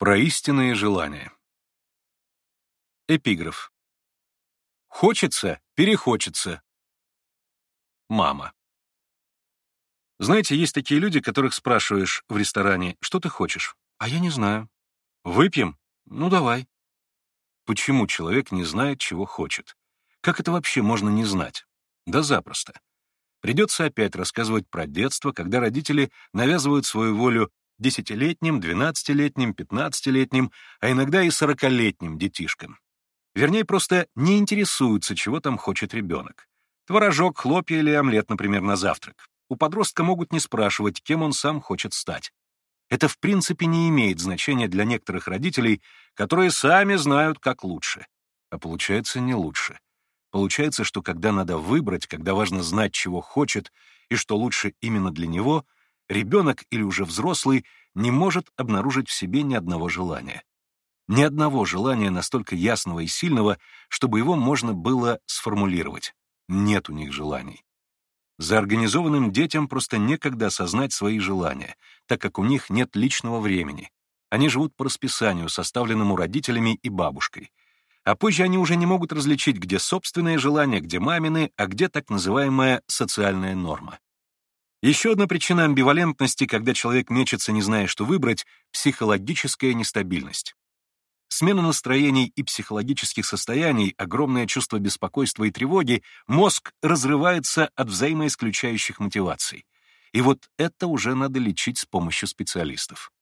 Про истинные желания. Эпиграф. Хочется, перехочется. Мама. Знаете, есть такие люди, которых спрашиваешь в ресторане, что ты хочешь? А я не знаю. Выпьем? Ну, давай. Почему человек не знает, чего хочет? Как это вообще можно не знать? Да запросто. Придется опять рассказывать про детство, когда родители навязывают свою волю десятилетним, двенадцатилетним, пятнадцатилетним, а иногда и сорокалетним детишкам. Вернее, просто не интересуются, чего там хочет ребенок. Творожок, хлопья или омлет, например, на завтрак. У подростка могут не спрашивать, кем он сам хочет стать. Это в принципе не имеет значения для некоторых родителей, которые сами знают, как лучше. А получается не лучше. Получается, что когда надо выбрать, когда важно знать, чего хочет и что лучше именно для него — ребенок или уже взрослый не может обнаружить в себе ни одного желания. Ни одного желания настолько ясного и сильного, чтобы его можно было сформулировать. Нет у них желаний. За организованным детям просто некогда осознать свои желания, так как у них нет личного времени. Они живут по расписанию, составленному родителями и бабушкой. А позже они уже не могут различить, где собственные желания, где мамины, а где так называемая социальная норма. Еще одна причина амбивалентности, когда человек мечется, не зная, что выбрать — психологическая нестабильность. Смена настроений и психологических состояний, огромное чувство беспокойства и тревоги, мозг разрывается от взаимоисключающих мотиваций. И вот это уже надо лечить с помощью специалистов.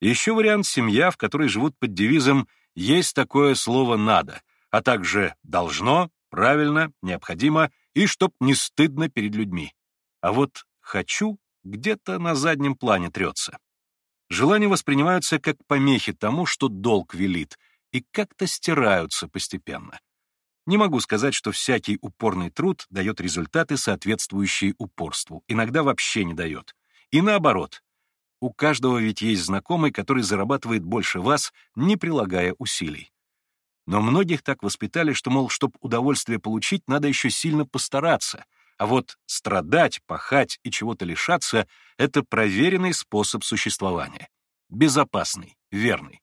Еще вариант — семья, в которой живут под девизом «есть такое слово «надо», а также «должно», «правильно», «необходимо» и «чтоб не стыдно перед людьми». А вот «хочу» где-то на заднем плане трется. Желания воспринимаются как помехи тому, что долг велит, и как-то стираются постепенно. Не могу сказать, что всякий упорный труд дает результаты, соответствующие упорству. Иногда вообще не дает. И наоборот. У каждого ведь есть знакомый, который зарабатывает больше вас, не прилагая усилий. Но многих так воспитали, что, мол, чтобы удовольствие получить, надо еще сильно постараться — а вот страдать, пахать и чего-то лишаться — это проверенный способ существования. Безопасный, верный.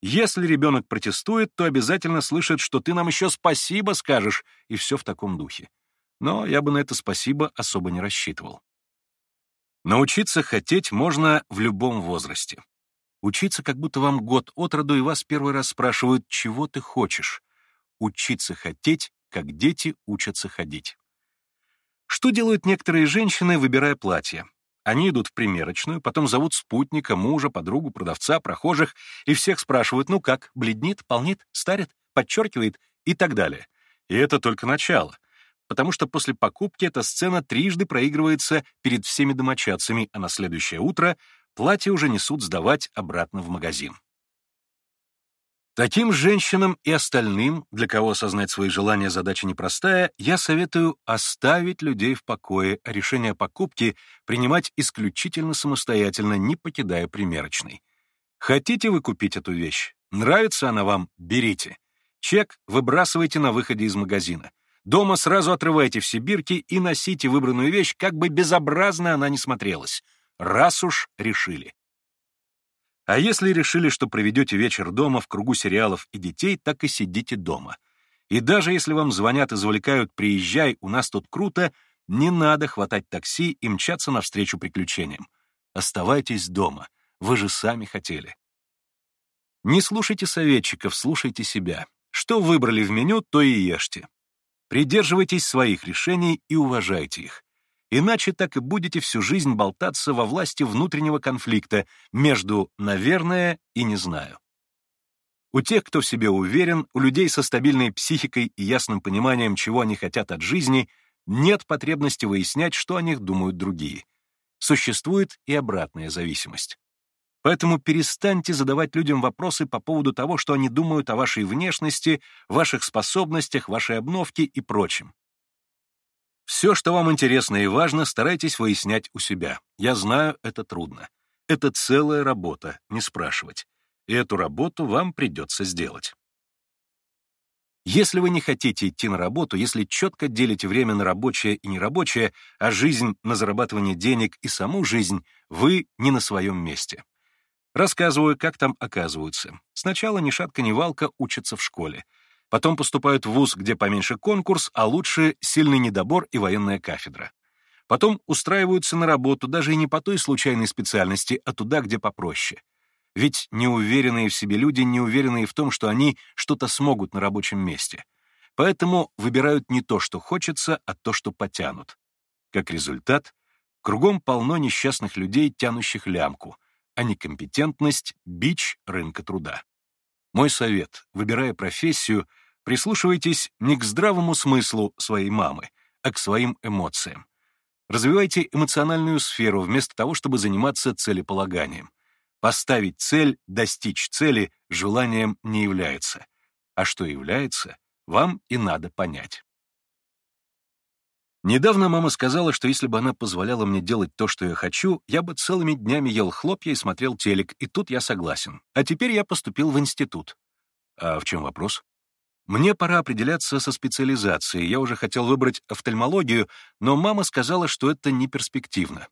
Если ребенок протестует, то обязательно слышит, что ты нам еще спасибо скажешь, и все в таком духе. Но я бы на это спасибо особо не рассчитывал. Научиться хотеть можно в любом возрасте. Учиться, как будто вам год от роду, и вас первый раз спрашивают, чего ты хочешь. Учиться хотеть, как дети учатся ходить. Что делают некоторые женщины, выбирая платье? Они идут в примерочную, потом зовут спутника, мужа, подругу, продавца, прохожих, и всех спрашивают, ну как, бледнит, полнит, старит, подчеркивает и так далее. И это только начало, потому что после покупки эта сцена трижды проигрывается перед всеми домочадцами, а на следующее утро платье уже несут сдавать обратно в магазин. Таким женщинам и остальным, для кого осознать свои желания задача непростая, я советую оставить людей в покое, а решение о покупке принимать исключительно самостоятельно, не покидая примерочной. Хотите вы купить эту вещь? Нравится она вам? Берите. Чек выбрасывайте на выходе из магазина. Дома сразу отрывайте все бирки и носите выбранную вещь, как бы безобразно она ни смотрелась. Раз уж решили. А если решили, что проведете вечер дома в кругу сериалов и детей, так и сидите дома. И даже если вам звонят и завлекают «приезжай, у нас тут круто», не надо хватать такси и мчаться навстречу приключениям. Оставайтесь дома, вы же сами хотели. Не слушайте советчиков, слушайте себя. Что выбрали в меню, то и ешьте. Придерживайтесь своих решений и уважайте их. Иначе так и будете всю жизнь болтаться во власти внутреннего конфликта между «наверное» и «не знаю». У тех, кто в себе уверен, у людей со стабильной психикой и ясным пониманием, чего они хотят от жизни, нет потребности выяснять, что о них думают другие. Существует и обратная зависимость. Поэтому перестаньте задавать людям вопросы по поводу того, что они думают о вашей внешности, ваших способностях, вашей обновке и прочем. Все, что вам интересно и важно, старайтесь выяснять у себя. Я знаю, это трудно. Это целая работа, не спрашивать. И эту работу вам придется сделать. Если вы не хотите идти на работу, если четко делите время на рабочее и нерабочее, а жизнь на зарабатывание денег и саму жизнь, вы не на своем месте. Рассказываю, как там оказываются. Сначала ни шатка ни валка учатся в школе. Потом поступают в вуз, где поменьше конкурс, а лучше сильный недобор и военная кафедра. Потом устраиваются на работу даже и не по той случайной специальности, а туда, где попроще. Ведь неуверенные в себе люди не уверенные в том, что они что-то смогут на рабочем месте. Поэтому выбирают не то, что хочется, а то, что потянут. Как результат, кругом полно несчастных людей, тянущих лямку, а некомпетентность — бич рынка труда. Мой совет, выбирая профессию, прислушивайтесь не к здравому смыслу своей мамы, а к своим эмоциям. Развивайте эмоциональную сферу вместо того, чтобы заниматься целеполаганием. Поставить цель, достичь цели желанием не является. А что является, вам и надо понять. Недавно мама сказала, что если бы она позволяла мне делать то, что я хочу, я бы целыми днями ел хлопья и смотрел телек, и тут я согласен. А теперь я поступил в институт. А в чем вопрос? Мне пора определяться со специализацией. Я уже хотел выбрать офтальмологию, но мама сказала, что это не перспективно.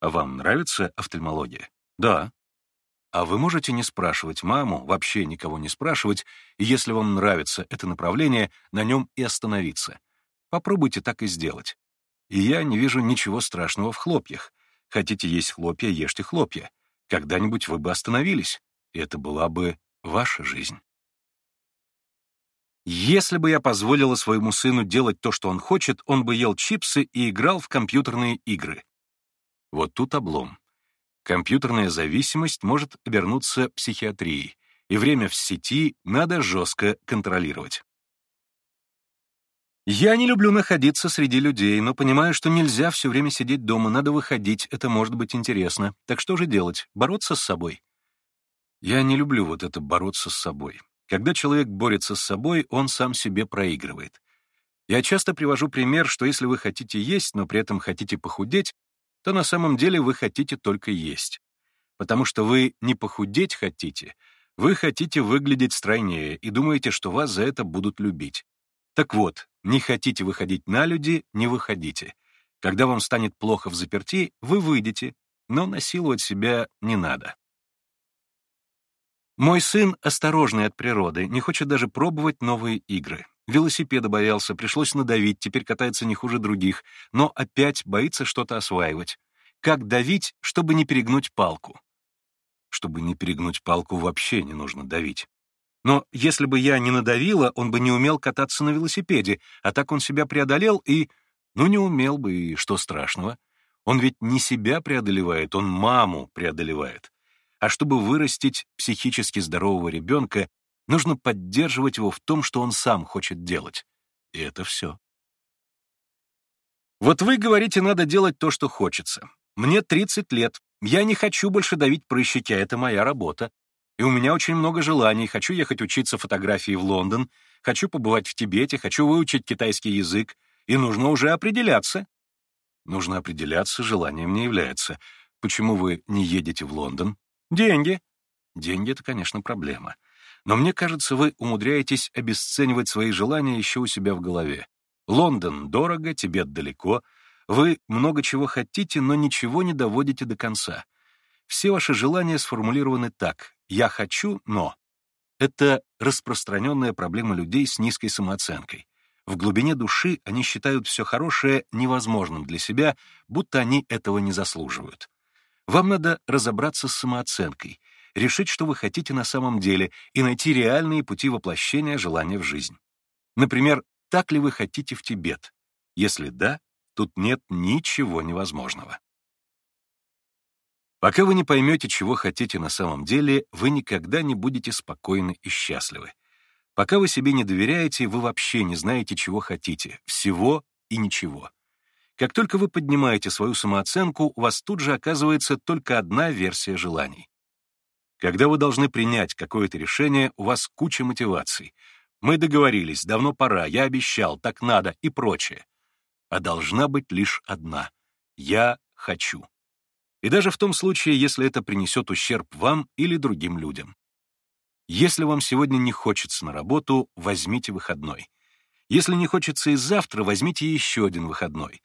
А вам нравится офтальмология? Да. А вы можете не спрашивать маму, вообще никого не спрашивать, и если вам нравится это направление, на нем и остановиться. Попробуйте так и сделать. И я не вижу ничего страшного в хлопьях. Хотите есть хлопья, ешьте хлопья. Когда-нибудь вы бы остановились, и это была бы ваша жизнь. Если бы я позволила своему сыну делать то, что он хочет, он бы ел чипсы и играл в компьютерные игры. Вот тут облом. Компьютерная зависимость может обернуться психиатрией, и время в сети надо жестко контролировать. Я не люблю находиться среди людей, но понимаю, что нельзя все время сидеть дома, надо выходить, это может быть интересно. Так что же делать? Бороться с собой? Я не люблю вот это бороться с собой. Когда человек борется с собой, он сам себе проигрывает. Я часто привожу пример, что если вы хотите есть, но при этом хотите похудеть, то на самом деле вы хотите только есть. Потому что вы не похудеть хотите, вы хотите выглядеть стройнее и думаете, что вас за это будут любить. Так вот, не хотите выходить на люди — не выходите. Когда вам станет плохо в заперти, вы выйдете, но насиловать себя не надо. Мой сын осторожный от природы, не хочет даже пробовать новые игры. Велосипеда боялся, пришлось надавить, теперь катается не хуже других, но опять боится что-то осваивать. Как давить, чтобы не перегнуть палку? Чтобы не перегнуть палку, вообще не нужно давить. Но если бы я не надавила, он бы не умел кататься на велосипеде, а так он себя преодолел и... Ну, не умел бы, и что страшного? Он ведь не себя преодолевает, он маму преодолевает. А чтобы вырастить психически здорового ребенка, нужно поддерживать его в том, что он сам хочет делать. И это все. Вот вы говорите, надо делать то, что хочется. Мне 30 лет, я не хочу больше давить прыщики, а это моя работа. И у меня очень много желаний. Хочу ехать учиться фотографии в Лондон, хочу побывать в Тибете, хочу выучить китайский язык. И нужно уже определяться. Нужно определяться, желанием не является. Почему вы не едете в Лондон? Деньги. Деньги — это, конечно, проблема. Но мне кажется, вы умудряетесь обесценивать свои желания еще у себя в голове. Лондон дорого, Тибет далеко. Вы много чего хотите, но ничего не доводите до конца. Все ваши желания сформулированы так «я хочу, но». Это распространенная проблема людей с низкой самооценкой. В глубине души они считают все хорошее невозможным для себя, будто они этого не заслуживают. Вам надо разобраться с самооценкой, решить, что вы хотите на самом деле, и найти реальные пути воплощения желания в жизнь. Например, так ли вы хотите в Тибет? Если да, тут нет ничего невозможного. Пока вы не поймете, чего хотите на самом деле, вы никогда не будете спокойны и счастливы. Пока вы себе не доверяете, вы вообще не знаете, чего хотите. Всего и ничего. Как только вы поднимаете свою самооценку, у вас тут же оказывается только одна версия желаний. Когда вы должны принять какое-то решение, у вас куча мотиваций. Мы договорились, давно пора, я обещал, так надо и прочее. А должна быть лишь одна. Я хочу. И даже в том случае, если это принесет ущерб вам или другим людям. Если вам сегодня не хочется на работу, возьмите выходной. Если не хочется и завтра, возьмите еще один выходной.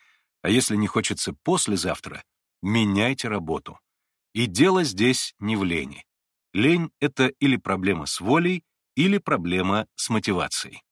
А если не хочется послезавтра, меняйте работу. И дело здесь не в лени. Лень — это или проблема с волей, или проблема с мотивацией.